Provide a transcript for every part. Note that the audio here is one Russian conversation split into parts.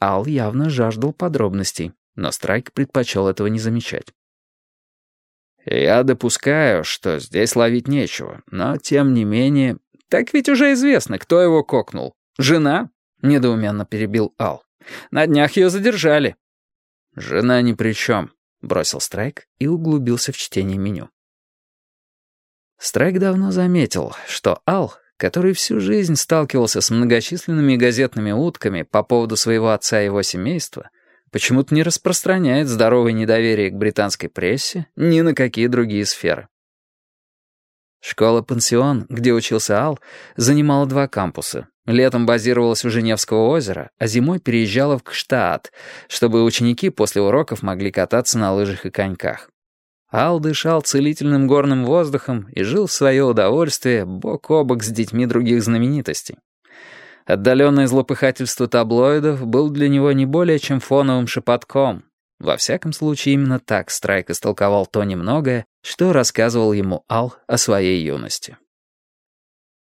Ал явно жаждал подробностей, но Страйк предпочел этого не замечать. «Я допускаю, что здесь ловить нечего, но тем не менее...» «Так ведь уже известно, кто его кокнул. Жена?» — недоуменно перебил Ал. «На днях ее задержали». «Жена ни при чем», — бросил Страйк и углубился в чтение меню. Страйк давно заметил, что Ал, который всю жизнь сталкивался с многочисленными газетными утками по поводу своего отца и его семейства, почему-то не распространяет здоровое недоверие к британской прессе ни на какие другие сферы. Школа-пансион, где учился Ал, занимала два кампуса. Летом базировалась у Женевского озера, а зимой переезжала в Кштаат, чтобы ученики после уроков могли кататься на лыжах и коньках. Ал дышал целительным горным воздухом и жил в свое удовольствие бок о бок с детьми других знаменитостей. Отдаленное злопыхательство таблоидов был для него не более чем фоновым шепотком. Во всяком случае, именно так Страйк истолковал то немногое, что рассказывал ему Ал о своей юности.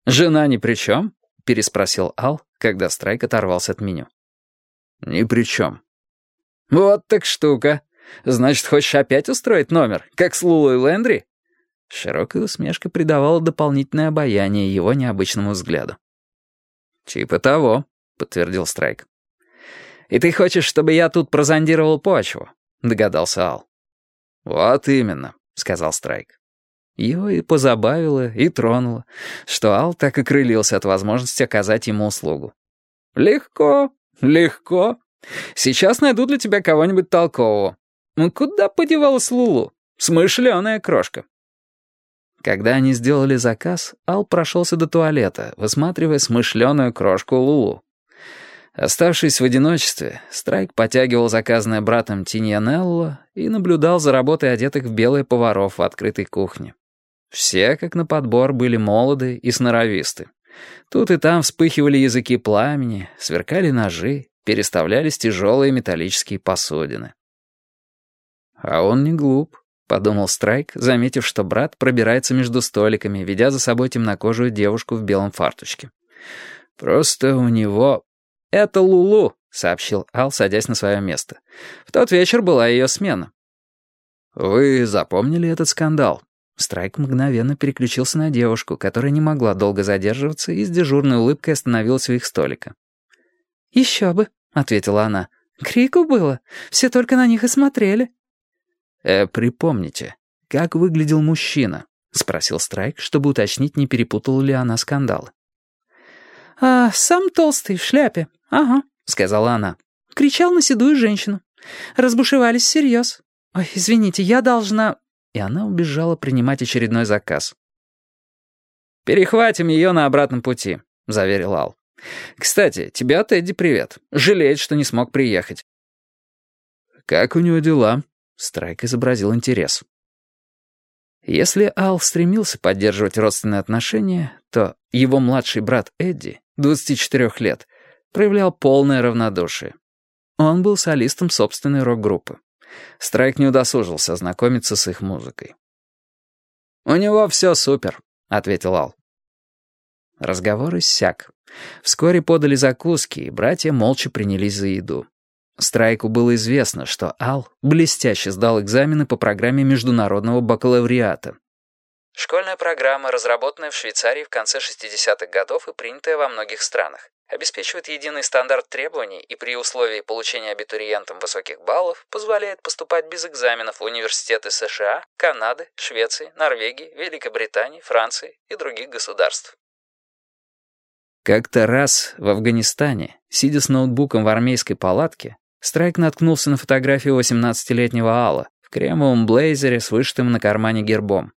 «Жена ни при чем?» — переспросил Ал, когда Страйк оторвался от меню. «Ни при чем». «Вот так штука», Значит, хочешь опять устроить номер, как с Лулой Лэндри?» Широкая усмешка придавала дополнительное обаяние его необычному взгляду. «Типа того», — подтвердил Страйк. «И ты хочешь, чтобы я тут прозондировал почву?» — догадался Ал. «Вот именно», — сказал Страйк. Его и позабавило, и тронуло, что Ал так и крылился от возможности оказать ему услугу. «Легко, легко. Сейчас найду для тебя кого-нибудь толкового. Ну куда подевалась Лулу? Смышленая крошка. Когда они сделали заказ, Ал прошелся до туалета, высматривая смышленую крошку Лулу. Оставшись в одиночестве, Страйк потягивал заказанное братом Тиньянелло и наблюдал за работой одетых в белые поваров в открытой кухне. Все, как на подбор, были молоды и сноровисты. Тут и там вспыхивали языки пламени, сверкали ножи, переставлялись тяжелые металлические посудины. «А он не глуп», — подумал Страйк, заметив, что брат пробирается между столиками, ведя за собой темнокожую девушку в белом фарточке. «Просто у него...» «Это Лулу», — сообщил Ал, садясь на свое место. «В тот вечер была ее смена». «Вы запомнили этот скандал?» Страйк мгновенно переключился на девушку, которая не могла долго задерживаться и с дежурной улыбкой остановилась у их столика. «Еще бы», — ответила она. «Крику было. Все только на них и смотрели». «Э, припомните, как выглядел мужчина?» — спросил Страйк, чтобы уточнить, не перепутала ли она скандалы. «А, сам толстый, в шляпе. Ага», — сказала она. Кричал на седую женщину. Разбушевались всерьез. Ой, извините, я должна...» И она убежала принимать очередной заказ. «Перехватим ее на обратном пути», — заверил Ал. «Кстати, тебе от Эдди привет. Жалеет, что не смог приехать». «Как у него дела?» Страйк изобразил интерес. Если Ал стремился поддерживать родственные отношения, то его младший брат Эдди, 24 лет, проявлял полное равнодушие. Он был солистом собственной рок-группы. Страйк не удосужился ознакомиться с их музыкой. «У него все супер», — ответил Ал. Разговор иссяк. Вскоре подали закуски, и братья молча принялись за еду. Страйку было известно, что Ал блестяще сдал экзамены по программе международного бакалавриата. Школьная программа, разработанная в Швейцарии в конце 60-х годов и принятая во многих странах, обеспечивает единый стандарт требований и при условии получения абитуриентам высоких баллов позволяет поступать без экзаменов в университеты США, Канады, Швеции, Норвегии, Великобритании, Франции и других государств. Как-то раз в Афганистане, сидя с ноутбуком в армейской палатке, Страйк наткнулся на фотографию 18-летнего Алла в кремовом блейзере с вышитым на кармане гербом.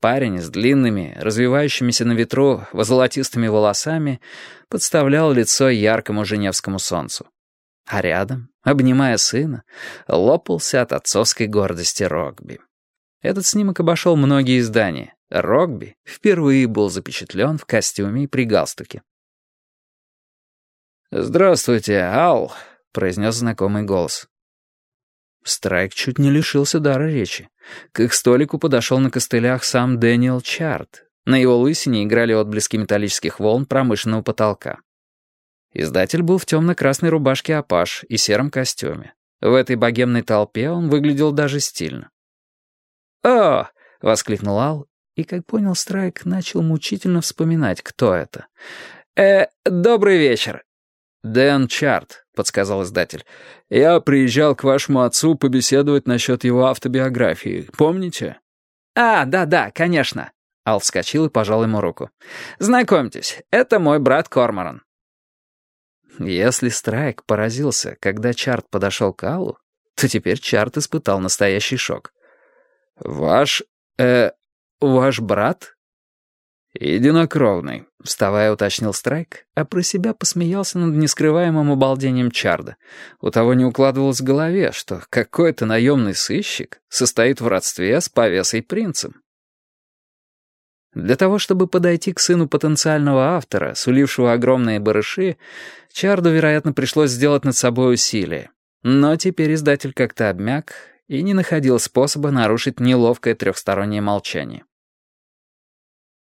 Парень с длинными, развивающимися на ветру, золотистыми волосами подставлял лицо яркому женевскому солнцу. А рядом, обнимая сына, лопался от отцовской гордости Рогби. Этот снимок обошел многие издания. Рогби впервые был запечатлен в костюме и при галстуке. «Здравствуйте, Ал», — произнес знакомый голос. Страйк чуть не лишился дара речи. К их столику подошел на костылях сам Дэниел Чарт. На его лысине играли отблески металлических волн промышленного потолка. Издатель был в темно-красной рубашке «Апаш» и сером костюме. В этой богемной толпе он выглядел даже стильно. «О!» — воскликнул Ал, и, как понял Страйк, начал мучительно вспоминать, кто это. «Э, добрый вечер». «Дэн Чарт», — подсказал издатель. «Я приезжал к вашему отцу побеседовать насчет его автобиографии. Помните?» «А, да-да, конечно». Ал вскочил и пожал ему руку. «Знакомьтесь, это мой брат Корморан». Если Страйк поразился, когда Чарт подошел к Аллу, то теперь Чарт испытал настоящий шок. «Ваш... э... ваш брат?» «Единокровный», — вставая, уточнил Страйк, а про себя посмеялся над нескрываемым обалдением Чарда. У того не укладывалось в голове, что какой-то наемный сыщик состоит в родстве с повесой принцем. Для того, чтобы подойти к сыну потенциального автора, сулившего огромные барыши, Чарду, вероятно, пришлось сделать над собой усилие. Но теперь издатель как-то обмяк и не находил способа нарушить неловкое трехстороннее молчание.